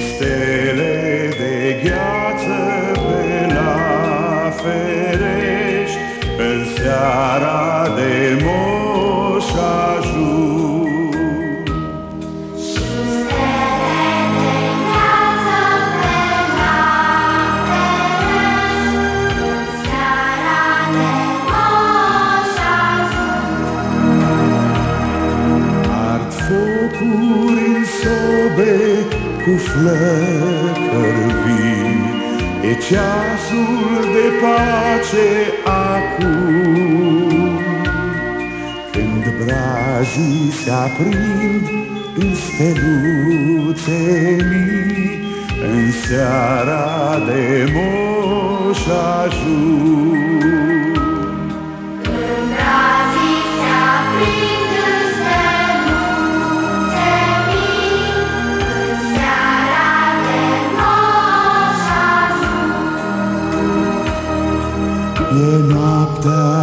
stele de gheață pe la ferești, În seara de moș ajung. Ard focuri în sobe cu flăcări vii, E ceasul de pace acum. Când brazii se aprind în steluțe mii, În seara de moș ajun.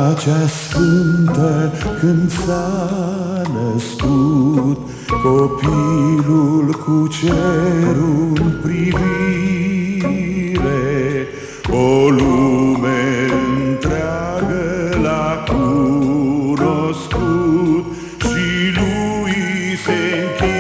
Noaptea cea sfântă când s-a născut Copilul cu cerul în privire O lume întreagă l-a cunoscut Și lui se închină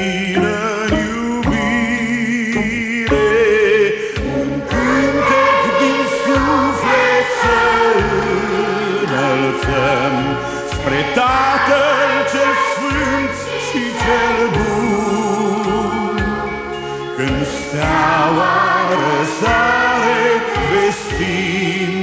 Tev ar sari vestīm.